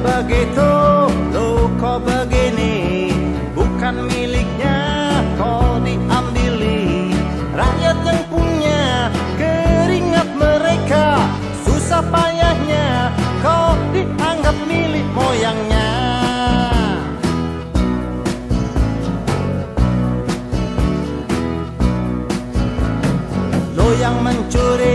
begitu, lo kok begini. Bukan miliknya kau diambili Rakyat yang punya keringat mereka Susah payahnya kau dianggap milik moyangnya. Lo yang mencuri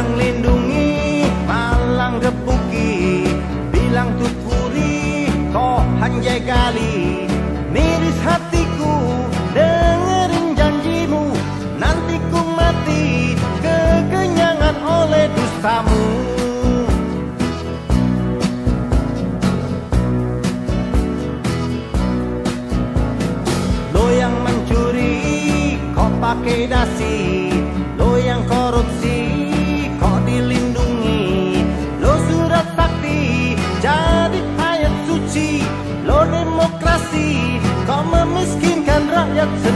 Bilang lindungi, malang gepuki Bilang tuturi, kok hanjai gali Miris hatiku, dengerin janjimu Nanti ku mati, kekenyangan oleh dustamu. Lo yang mencuri, kau pakai dasi jak